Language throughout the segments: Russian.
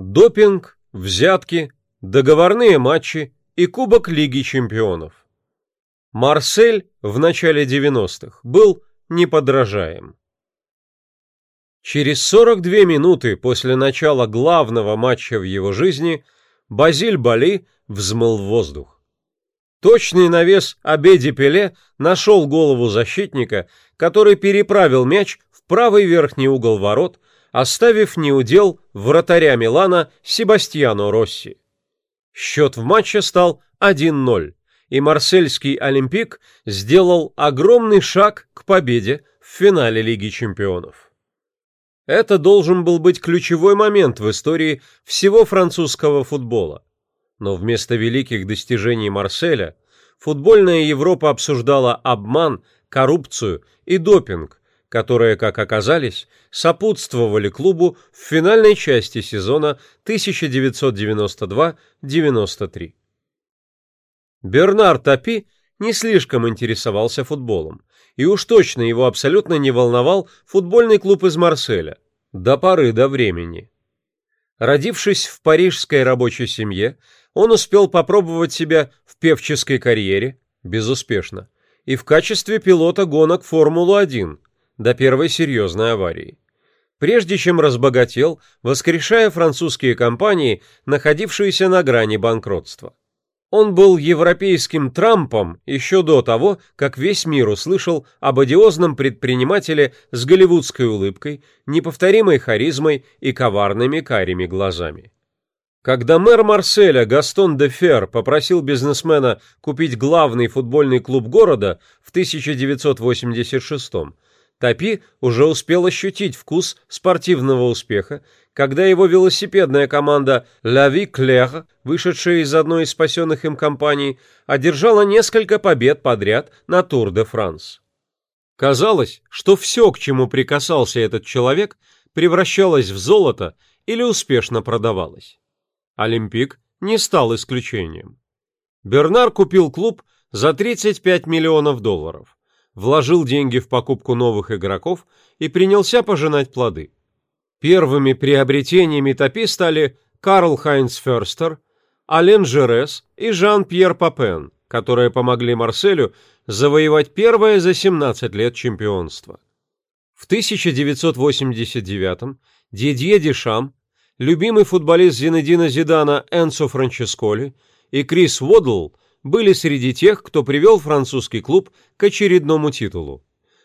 Допинг, взятки, договорные матчи и Кубок Лиги чемпионов. Марсель в начале 90-х был неподражаем. Через 42 минуты после начала главного матча в его жизни Базиль Бали взмыл в воздух. Точный навес Абеди Пеле нашел голову защитника, который переправил мяч в правый верхний угол ворот, оставив неудел вратаря Милана Себастьяно Росси. Счет в матче стал 1-0, и марсельский Олимпик сделал огромный шаг к победе в финале Лиги чемпионов. Это должен был быть ключевой момент в истории всего французского футбола. Но вместо великих достижений Марселя футбольная Европа обсуждала обман, коррупцию и допинг, которые, как оказались, сопутствовали клубу в финальной части сезона 1992-93. Бернар Тапи не слишком интересовался футболом, и уж точно его абсолютно не волновал футбольный клуб из Марселя, до поры до времени. Родившись в парижской рабочей семье, он успел попробовать себя в певческой карьере, безуспешно, и в качестве пилота гонок Формулу-1 до первой серьезной аварии. Прежде чем разбогател, воскрешая французские компании, находившиеся на грани банкротства. Он был европейским Трампом еще до того, как весь мир услышал об одиозном предпринимателе с голливудской улыбкой, неповторимой харизмой и коварными карими глазами. Когда мэр Марселя Гастон де Фер попросил бизнесмена купить главный футбольный клуб города в 1986 Тапи уже успел ощутить вкус спортивного успеха, когда его велосипедная команда «La Vie Claire», вышедшая из одной из спасенных им компаний, одержала несколько побед подряд на Тур де Франс. Казалось, что все, к чему прикасался этот человек, превращалось в золото или успешно продавалось. Олимпик не стал исключением. Бернар купил клуб за 35 миллионов долларов вложил деньги в покупку новых игроков и принялся пожинать плоды. Первыми приобретениями Топи стали Карл Хайнц Ферстер, Ален Жерес и Жан-Пьер Папен, которые помогли Марселю завоевать первое за 17 лет чемпионство. В 1989-м Дидье Дишам, любимый футболист Зинедина Зидана Энцо Франческоли и Крис Уодл – были среди тех, кто привел французский клуб к очередному титулу.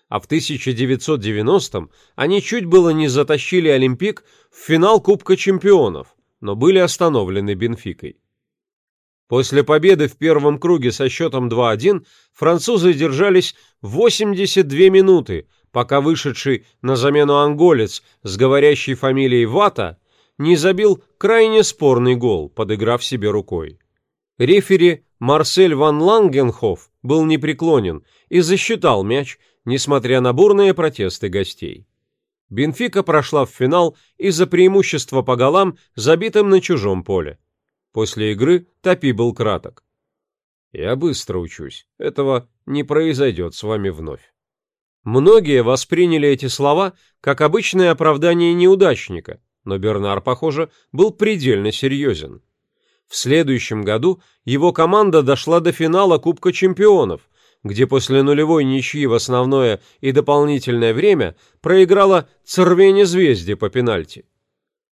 А в 1990-м они чуть было не затащили Олимпик в финал Кубка чемпионов, но были остановлены Бенфикой. После победы в первом круге со счетом 2-1 французы держались 82 минуты, пока вышедший на замену анголец с говорящей фамилией Вата не забил крайне спорный гол, подыграв себе рукой. Рефери Марсель ван Лангенхоф был непреклонен и засчитал мяч, несмотря на бурные протесты гостей. Бенфика прошла в финал из-за преимущества по голам, забитым на чужом поле. После игры Топи был краток. «Я быстро учусь. Этого не произойдет с вами вновь». Многие восприняли эти слова как обычное оправдание неудачника, но Бернар, похоже, был предельно серьезен. В следующем году его команда дошла до финала Кубка чемпионов, где после нулевой ничьи в основное и дополнительное время проиграла Цервене Звезде по пенальти.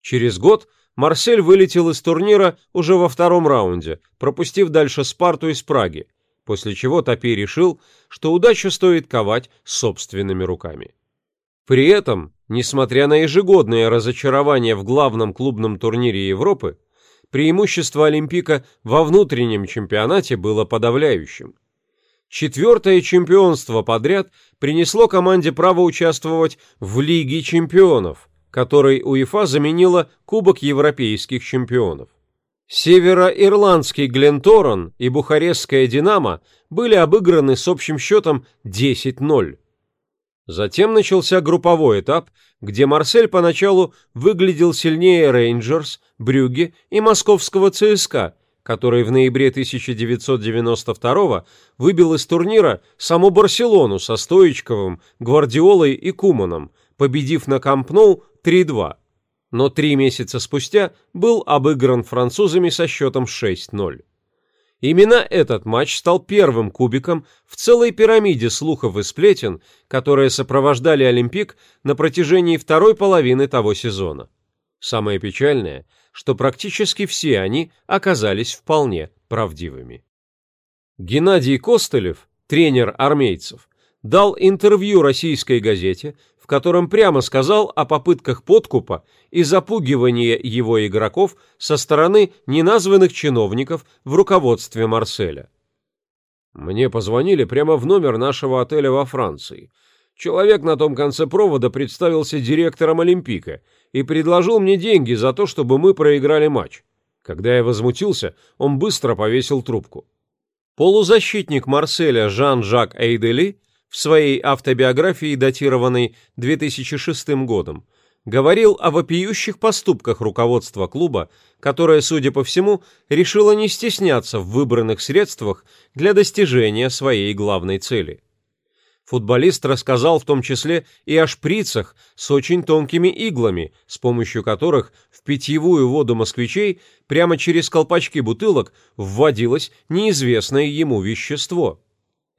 Через год Марсель вылетел из турнира уже во втором раунде, пропустив дальше Спарту из Праги, после чего Топи решил, что удачу стоит ковать собственными руками. При этом, несмотря на ежегодное разочарование в главном клубном турнире Европы, преимущество Олимпика во внутреннем чемпионате было подавляющим. Четвертое чемпионство подряд принесло команде право участвовать в Лиге чемпионов, которой УЕФА заменила Кубок европейских чемпионов. Североирландский Гленторон и Бухарестская Динамо были обыграны с общим счетом 10-0. Затем начался групповой этап, где Марсель поначалу выглядел сильнее Рейнджерс, Брюгге и московского ЦСКА, который в ноябре 1992 выбил из турнира саму Барселону со Стоичковым, Гвардиолой и Куманом, победив на Камп Ноу 3-2. но три месяца спустя был обыгран французами со счетом 6-0. Именно этот матч стал первым кубиком в целой пирамиде слухов и сплетен, которые сопровождали Олимпик на протяжении второй половины того сезона. Самое печальное, что практически все они оказались вполне правдивыми. Геннадий Костылев, тренер армейцев, дал интервью российской газете, в котором прямо сказал о попытках подкупа и запугивания его игроков со стороны неназванных чиновников в руководстве Марселя. Мне позвонили прямо в номер нашего отеля во Франции. Человек на том конце провода представился директором Олимпика и предложил мне деньги за то, чтобы мы проиграли матч. Когда я возмутился, он быстро повесил трубку. Полузащитник Марселя Жан-Жак Эйдели в своей автобиографии, датированной 2006 годом, говорил о вопиющих поступках руководства клуба, которое, судя по всему, решило не стесняться в выбранных средствах для достижения своей главной цели. Футболист рассказал в том числе и о шприцах с очень тонкими иглами, с помощью которых в питьевую воду москвичей прямо через колпачки бутылок вводилось неизвестное ему вещество.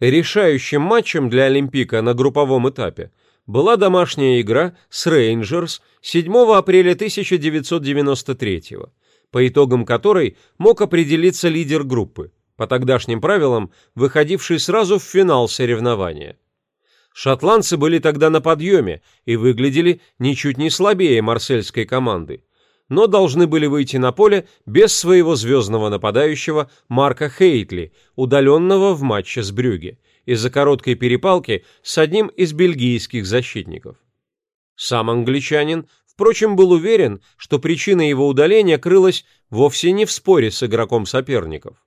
Решающим матчем для Олимпика на групповом этапе была домашняя игра с Рейнджерс 7 апреля 1993 по итогам которой мог определиться лидер группы, по тогдашним правилам выходивший сразу в финал соревнования. Шотландцы были тогда на подъеме и выглядели ничуть не слабее марсельской команды, но должны были выйти на поле без своего звездного нападающего Марка Хейтли, удаленного в матче с Брюге, из-за короткой перепалки с одним из бельгийских защитников. Сам англичанин, впрочем, был уверен, что причина его удаления крылась вовсе не в споре с игроком соперников.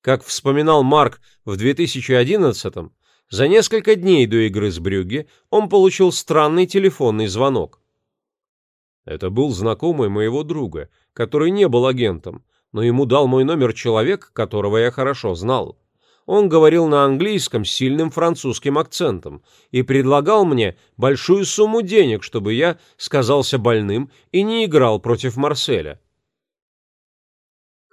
Как вспоминал Марк в 2011-м, за несколько дней до игры с Брюгге он получил странный телефонный звонок. Это был знакомый моего друга, который не был агентом, но ему дал мой номер человек, которого я хорошо знал. Он говорил на английском с сильным французским акцентом и предлагал мне большую сумму денег, чтобы я сказался больным и не играл против Марселя.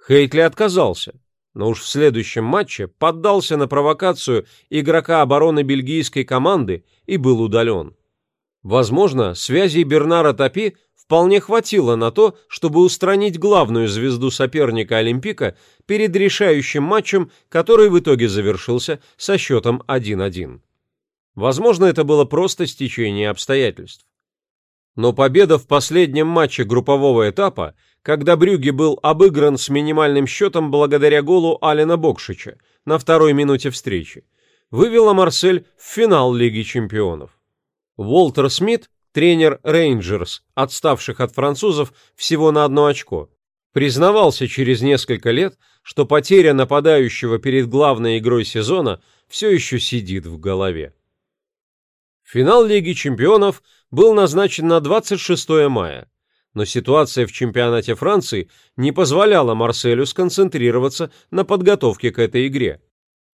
Хейтли отказался, но уж в следующем матче поддался на провокацию игрока обороны бельгийской команды и был удален. Возможно, связей Бернара Топи вполне хватило на то, чтобы устранить главную звезду соперника Олимпика перед решающим матчем, который в итоге завершился со счетом 1-1. Возможно, это было просто стечение обстоятельств. Но победа в последнем матче группового этапа, когда Брюги был обыгран с минимальным счетом благодаря голу Алена Бокшича на второй минуте встречи, вывела Марсель в финал Лиги чемпионов. Уолтер Смит тренер Рейнджерс, отставших от французов всего на одно очко, признавался через несколько лет, что потеря нападающего перед главной игрой сезона все еще сидит в голове. Финал Лиги чемпионов был назначен на 26 мая, но ситуация в чемпионате Франции не позволяла Марселю сконцентрироваться на подготовке к этой игре.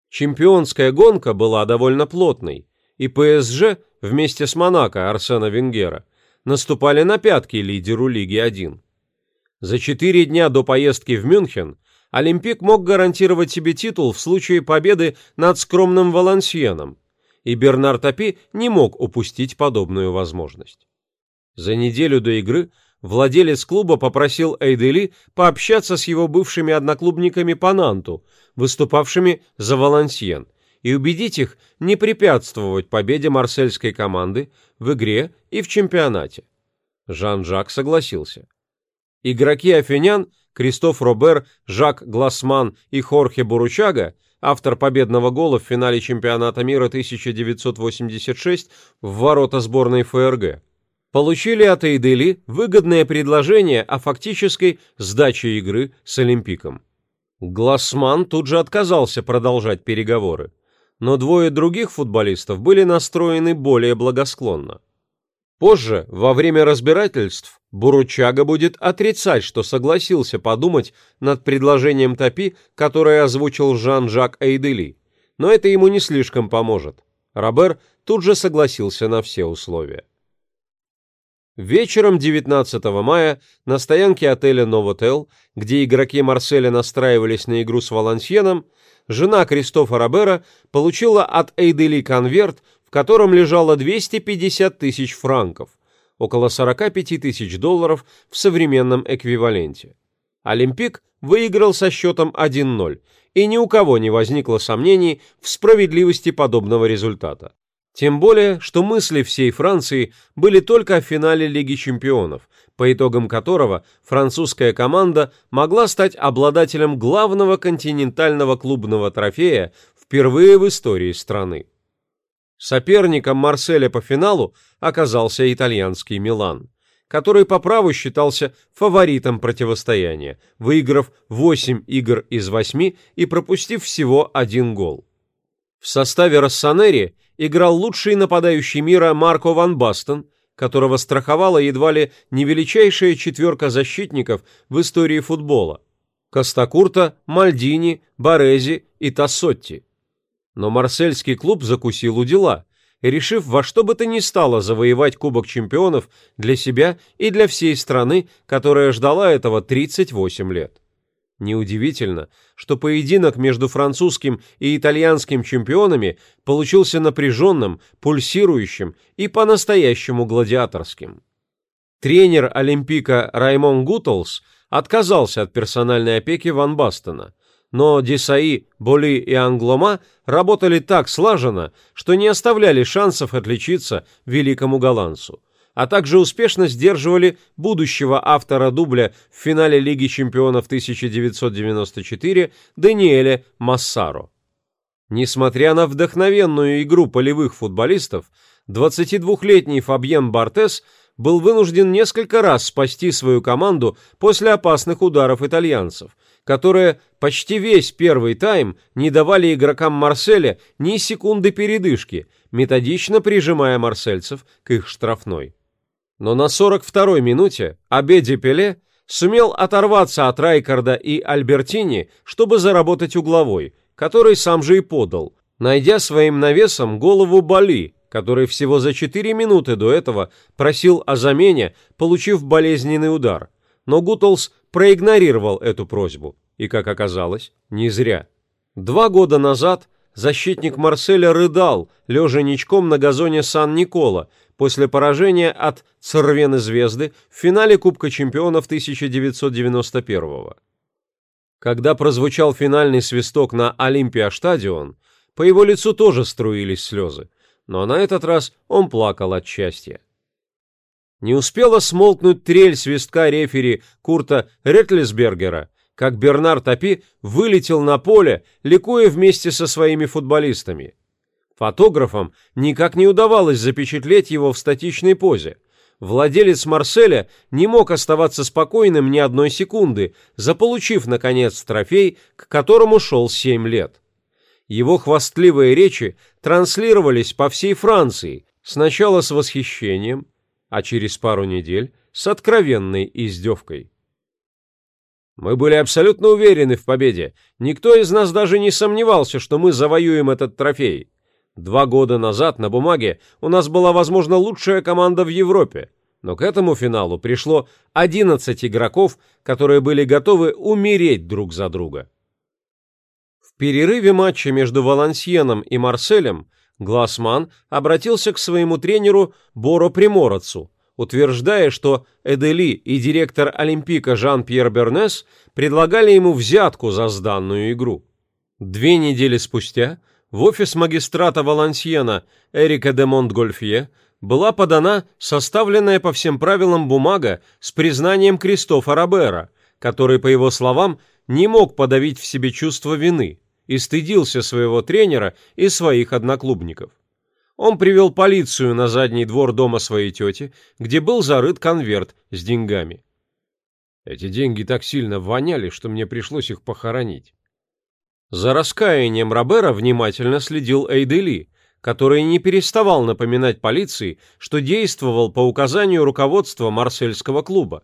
Чемпионская гонка была довольно плотной, и ПСЖ вместе с Монако Арсена Венгера наступали на пятки лидеру Лиги 1. За четыре дня до поездки в Мюнхен Олимпик мог гарантировать себе титул в случае победы над скромным Валансьеном, и Бернар Топи не мог упустить подобную возможность. За неделю до игры владелец клуба попросил Эйдели пообщаться с его бывшими одноклубниками по Нанту, выступавшими за Валансьен, и убедить их не препятствовать победе марсельской команды в игре и в чемпионате. Жан-Жак согласился. Игроки афинян Кристоф Робер, Жак Глассман и Хорхе Буручага, автор победного гола в финале чемпионата мира 1986 в ворота сборной ФРГ, получили от Эйдели выгодное предложение о фактической сдаче игры с Олимпиком. Глассман тут же отказался продолжать переговоры но двое других футболистов были настроены более благосклонно. Позже, во время разбирательств, Буручага будет отрицать, что согласился подумать над предложением Топи, которое озвучил Жан-Жак Эйдели, но это ему не слишком поможет. Робер тут же согласился на все условия. Вечером 19 мая на стоянке отеля «Новотел», где игроки Марселя настраивались на игру с Валансьеном, жена Кристофа Робера получила от Эйдели конверт, в котором лежало 250 тысяч франков, около 45 тысяч долларов в современном эквиваленте. Олимпик выиграл со счетом 1-0, и ни у кого не возникло сомнений в справедливости подобного результата. Тем более, что мысли всей Франции были только о финале Лиги чемпионов, по итогам которого французская команда могла стать обладателем главного континентального клубного трофея впервые в истории страны. Соперником Марселя по финалу оказался итальянский Милан, который по праву считался фаворитом противостояния, выиграв 8 игр из 8 и пропустив всего один гол. В составе Рассанери играл лучший нападающий мира Марко Ван Бастен, которого страховала едва ли не величайшая четверка защитников в истории футбола – Костакурта, Мальдини, Борези и Тассотти. Но марсельский клуб закусил у дела, решив во что бы то ни стало завоевать Кубок чемпионов для себя и для всей страны, которая ждала этого 38 лет. Неудивительно, что поединок между французским и итальянским чемпионами получился напряженным, пульсирующим и по-настоящему гладиаторским. Тренер Олимпика Раймон Гутлс отказался от персональной опеки Ван Бастена, но Десаи, Боли и Англома работали так слаженно, что не оставляли шансов отличиться великому голландцу а также успешно сдерживали будущего автора дубля в финале Лиги чемпионов 1994 Даниэля Массаро. Несмотря на вдохновенную игру полевых футболистов, 22-летний Фабьен Бартес был вынужден несколько раз спасти свою команду после опасных ударов итальянцев, которые почти весь первый тайм не давали игрокам Марселя ни секунды передышки, методично прижимая марсельцев к их штрафной. Но на 42-й минуте Абеди Пеле сумел оторваться от Райкарда и Альбертини, чтобы заработать угловой, который сам же и подал, найдя своим навесом голову Бали, который всего за 4 минуты до этого просил о замене, получив болезненный удар. Но Гутлс проигнорировал эту просьбу, и, как оказалось, не зря. Два года назад защитник Марселя рыдал, лежа ничком на газоне Сан-Никола, после поражения от Цервены Звезды в финале Кубка чемпионов 1991 -го. Когда прозвучал финальный свисток на Олимпиа-стадион, по его лицу тоже струились слезы, но на этот раз он плакал от счастья. Не успела смолкнуть трель свистка рефери Курта Ретлисбергера, как Бернар Топи вылетел на поле, ликуя вместе со своими футболистами. Фотографам никак не удавалось запечатлеть его в статичной позе. Владелец Марселя не мог оставаться спокойным ни одной секунды, заполучив, наконец, трофей, к которому шел семь лет. Его хвастливые речи транслировались по всей Франции, сначала с восхищением, а через пару недель с откровенной издевкой. Мы были абсолютно уверены в победе. Никто из нас даже не сомневался, что мы завоюем этот трофей. Два года назад на бумаге у нас была, возможно, лучшая команда в Европе, но к этому финалу пришло 11 игроков, которые были готовы умереть друг за друга. В перерыве матча между Валансьеном и Марселем Глассман обратился к своему тренеру Боро Примородцу, утверждая, что Эдели и директор Олимпика Жан-Пьер Бернес предлагали ему взятку за сданную игру. Две недели спустя в офис магистрата Валансьена Эрика де Монтгольфье была подана составленная по всем правилам бумага с признанием Кристофа Робера, который, по его словам, не мог подавить в себе чувство вины и стыдился своего тренера и своих одноклубников. Он привел полицию на задний двор дома своей тети, где был зарыт конверт с деньгами. Эти деньги так сильно воняли, что мне пришлось их похоронить. За раскаянием Робера внимательно следил Эйдели, который не переставал напоминать полиции, что действовал по указанию руководства марсельского клуба.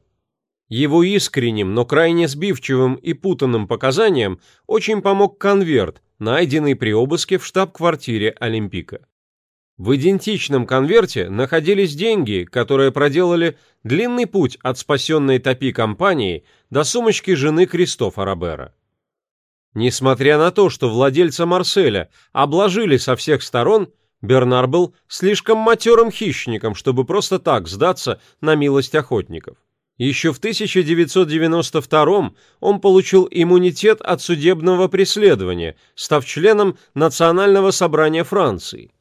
Его искренним, но крайне сбивчивым и путанным показаниям очень помог конверт, найденный при обыске в штаб-квартире Олимпика. В идентичном конверте находились деньги, которые проделали длинный путь от спасенной топи компании до сумочки жены Кристофа Робера. Несмотря на то, что владельца Марселя обложили со всех сторон, Бернар был слишком матерым хищником, чтобы просто так сдаться на милость охотников. Еще в 1992 он получил иммунитет от судебного преследования, став членом Национального собрания Франции.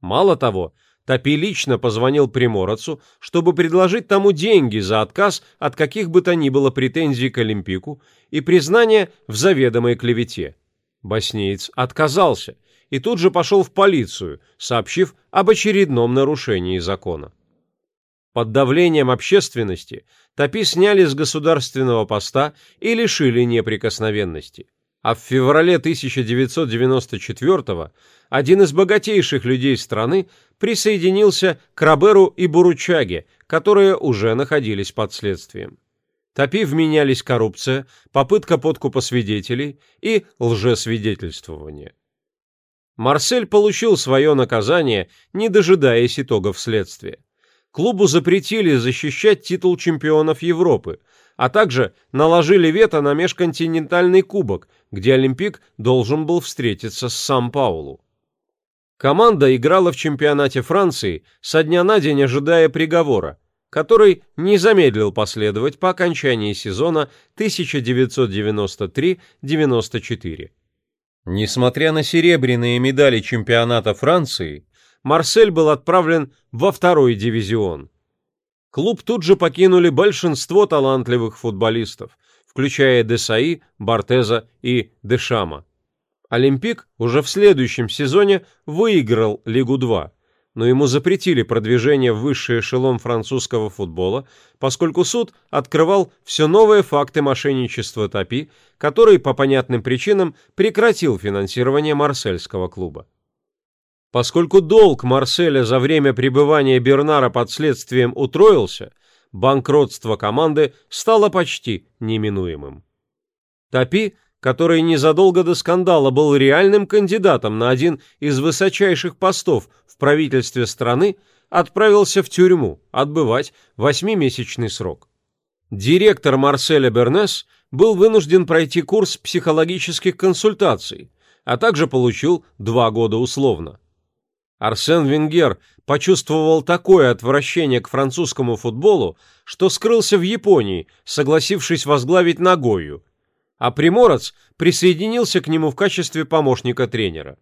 Мало того, Топи лично позвонил Приморацу, чтобы предложить тому деньги за отказ от каких бы то ни было претензий к Олимпику и признание в заведомой клевете. Боснеец отказался и тут же пошел в полицию, сообщив об очередном нарушении закона. Под давлением общественности Топи сняли с государственного поста и лишили неприкосновенности. А в феврале 1994 один из богатейших людей страны присоединился к Роберу и Буручаге, которые уже находились под следствием. Топи вменялись коррупция, попытка подкупа свидетелей и лжесвидетельствование. Марсель получил свое наказание, не дожидаясь итогов следствия. Клубу запретили защищать титул чемпионов Европы, а также наложили вето на межконтинентальный кубок, где Олимпик должен был встретиться с Сан-Паулу. Команда играла в чемпионате Франции со дня на день, ожидая приговора, который не замедлил последовать по окончании сезона 1993-94. Несмотря на серебряные медали чемпионата Франции, Марсель был отправлен во второй дивизион. Клуб тут же покинули большинство талантливых футболистов, включая Десаи, Бартеза и Дешама. Олимпик уже в следующем сезоне выиграл Лигу-2, но ему запретили продвижение в высший эшелон французского футбола, поскольку суд открывал все новые факты мошенничества Топи, который по понятным причинам прекратил финансирование марсельского клуба. Поскольку долг Марселя за время пребывания Бернара под следствием утроился, банкротство команды стало почти неминуемым. Топи который незадолго до скандала был реальным кандидатом на один из высочайших постов в правительстве страны, отправился в тюрьму отбывать восьмимесячный срок. Директор Марселя Бернес был вынужден пройти курс психологических консультаций, а также получил два года условно. Арсен Венгер почувствовал такое отвращение к французскому футболу, что скрылся в Японии, согласившись возглавить Нагою, а Приморец присоединился к нему в качестве помощника тренера.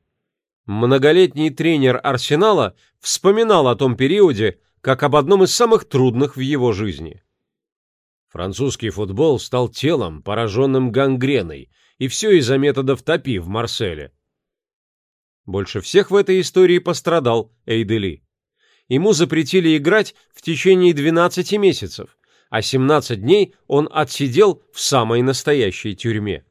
Многолетний тренер Арсенала вспоминал о том периоде как об одном из самых трудных в его жизни. Французский футбол стал телом, пораженным гангреной, и все из-за методов топи в Марселе. Больше всех в этой истории пострадал Эйдели. Ему запретили играть в течение 12 месяцев, а 17 дней он отсидел в самой настоящей тюрьме.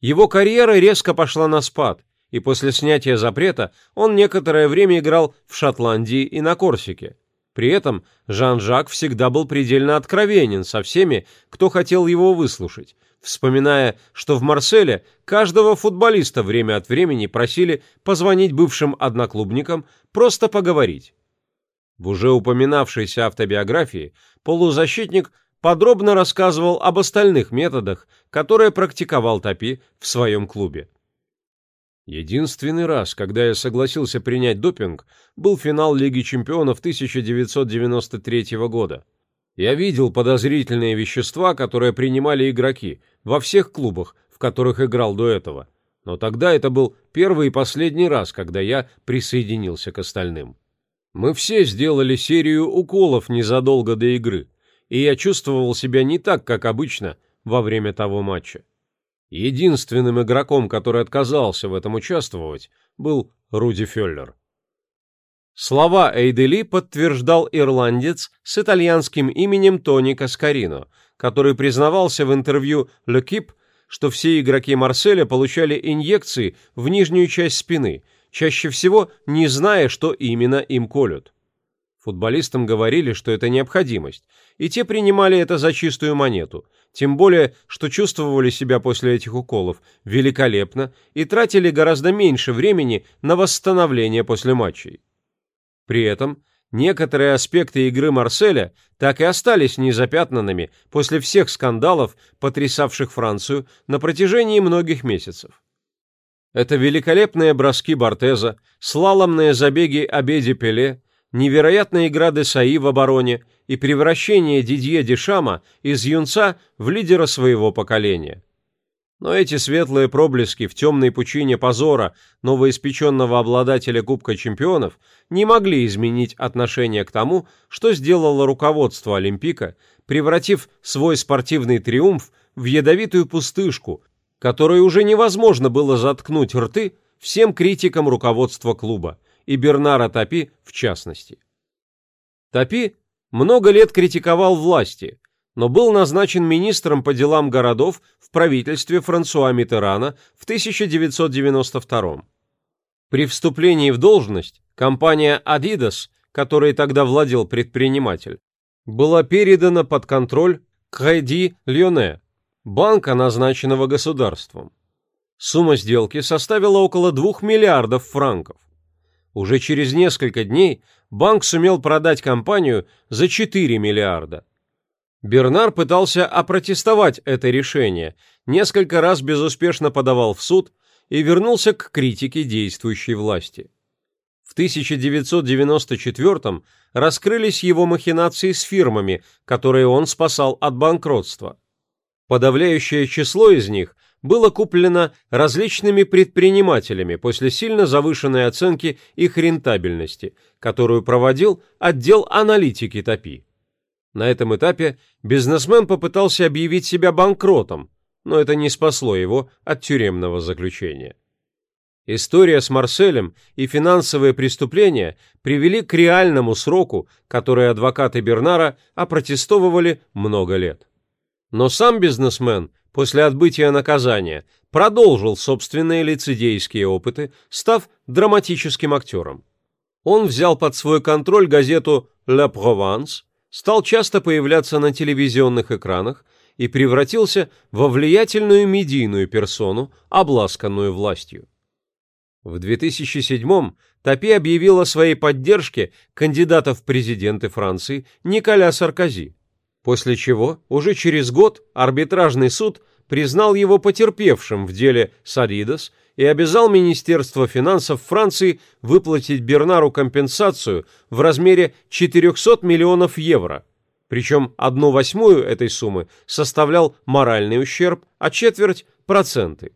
Его карьера резко пошла на спад, и после снятия запрета он некоторое время играл в Шотландии и на Корсике. При этом Жан-Жак всегда был предельно откровенен со всеми, кто хотел его выслушать, вспоминая, что в Марселе каждого футболиста время от времени просили позвонить бывшим одноклубникам, просто поговорить. В уже упоминавшейся автобиографии полузащитник подробно рассказывал об остальных методах, которые практиковал Топи в своем клубе. Единственный раз, когда я согласился принять допинг, был финал Лиги чемпионов 1993 года. Я видел подозрительные вещества, которые принимали игроки во всех клубах, в которых играл до этого. Но тогда это был первый и последний раз, когда я присоединился к остальным. Мы все сделали серию уколов незадолго до игры, и я чувствовал себя не так, как обычно во время того матча. Единственным игроком, который отказался в этом участвовать, был Руди Феллер. Слова Эйдели подтверждал ирландец с итальянским именем Тони Каскарино, который признавался в интервью «Le Kip», что все игроки Марселя получали инъекции в нижнюю часть спины – чаще всего не зная, что именно им колют. Футболистам говорили, что это необходимость, и те принимали это за чистую монету, тем более, что чувствовали себя после этих уколов великолепно и тратили гораздо меньше времени на восстановление после матчей. При этом некоторые аспекты игры Марселя так и остались незапятнанными после всех скандалов, потрясавших Францию на протяжении многих месяцев. Это великолепные броски Бортеза, слаломные забеги Абеди Пеле, невероятная игра Десаи в обороне и превращение Дидье Дешама из юнца в лидера своего поколения. Но эти светлые проблески в темной пучине позора новоиспеченного обладателя Кубка чемпионов не могли изменить отношение к тому, что сделало руководство Олимпика, превратив свой спортивный триумф в ядовитую пустышку, которой уже невозможно было заткнуть рты всем критикам руководства клуба, и Бернара Топи в частности. Топи много лет критиковал власти, но был назначен министром по делам городов в правительстве Франсуа Миттерана в 1992 При вступлении в должность компания Adidas, которой тогда владел предприниматель, была передана под контроль Crédit Lyonnais, банка, назначенного государством. Сумма сделки составила около 2 миллиардов франков. Уже через несколько дней банк сумел продать компанию за 4 миллиарда. Бернар пытался опротестовать это решение, несколько раз безуспешно подавал в суд и вернулся к критике действующей власти. В 1994 раскрылись его махинации с фирмами, которые он спасал от банкротства. Подавляющее число из них было куплено различными предпринимателями после сильно завышенной оценки их рентабельности, которую проводил отдел аналитики ТОПИ. На этом этапе бизнесмен попытался объявить себя банкротом, но это не спасло его от тюремного заключения. История с Марселем и финансовые преступления привели к реальному сроку, который адвокаты Бернара опротестовывали много лет. Но сам бизнесмен после отбытия наказания продолжил собственные лицедейские опыты, став драматическим актером. Он взял под свой контроль газету «La Provence», стал часто появляться на телевизионных экранах и превратился во влиятельную медийную персону, обласканную властью. В 2007-м Топи объявил о своей поддержке кандидата в президенты Франции Николя Саркози, после чего уже через год арбитражный суд признал его потерпевшим в деле Саридос и обязал Министерство финансов Франции выплатить Бернару компенсацию в размере 400 миллионов евро, причем одну восьмую этой суммы составлял моральный ущерб, а четверть – проценты.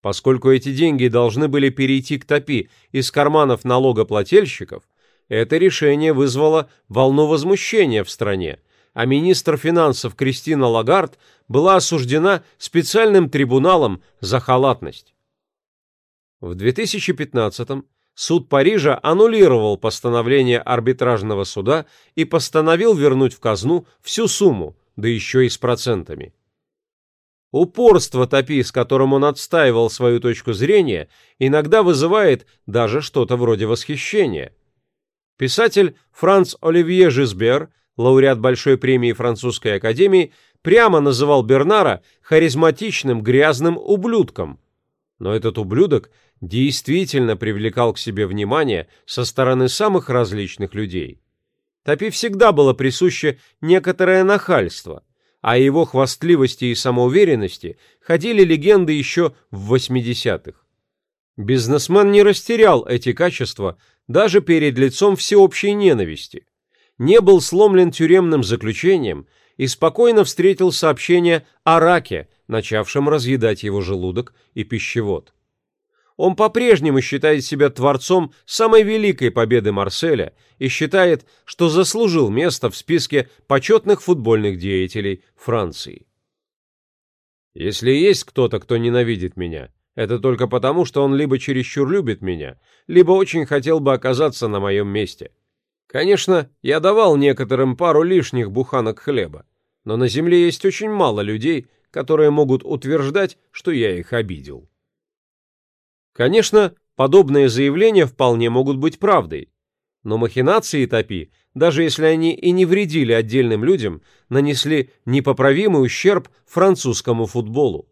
Поскольку эти деньги должны были перейти к ТОПИ из карманов налогоплательщиков, это решение вызвало волну возмущения в стране, а министр финансов Кристина Лагард была осуждена специальным трибуналом за халатность. В 2015-м суд Парижа аннулировал постановление арбитражного суда и постановил вернуть в казну всю сумму, да еще и с процентами. Упорство Топи, с которым он отстаивал свою точку зрения, иногда вызывает даже что-то вроде восхищения. Писатель Франц Оливье Жизбер, лауреат Большой премии Французской академии, прямо называл Бернара харизматичным грязным ублюдком. Но этот ублюдок действительно привлекал к себе внимание со стороны самых различных людей. Топи всегда было присуще некоторое нахальство, а его хвастливости и самоуверенности ходили легенды еще в 80-х. Бизнесмен не растерял эти качества даже перед лицом всеобщей ненависти, не был сломлен тюремным заключением и спокойно встретил сообщение о раке, начавшем разъедать его желудок и пищевод он по-прежнему считает себя творцом самой великой победы Марселя и считает, что заслужил место в списке почетных футбольных деятелей Франции. Если есть кто-то, кто ненавидит меня, это только потому, что он либо чересчур любит меня, либо очень хотел бы оказаться на моем месте. Конечно, я давал некоторым пару лишних буханок хлеба, но на земле есть очень мало людей, которые могут утверждать, что я их обидел. Конечно, подобные заявления вполне могут быть правдой, но махинации Топи, даже если они и не вредили отдельным людям, нанесли непоправимый ущерб французскому футболу.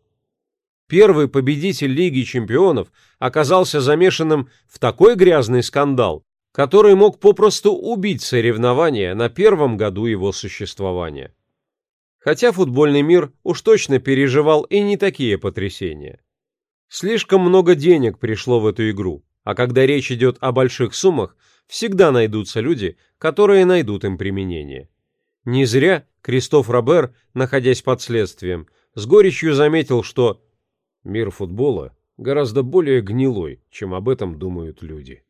Первый победитель Лиги чемпионов оказался замешанным в такой грязный скандал, который мог попросту убить соревнования на первом году его существования. Хотя футбольный мир уж точно переживал и не такие потрясения. Слишком много денег пришло в эту игру, а когда речь идет о больших суммах, всегда найдутся люди, которые найдут им применение. Не зря Кристоф Робер, находясь под следствием, с горечью заметил, что мир футбола гораздо более гнилой, чем об этом думают люди.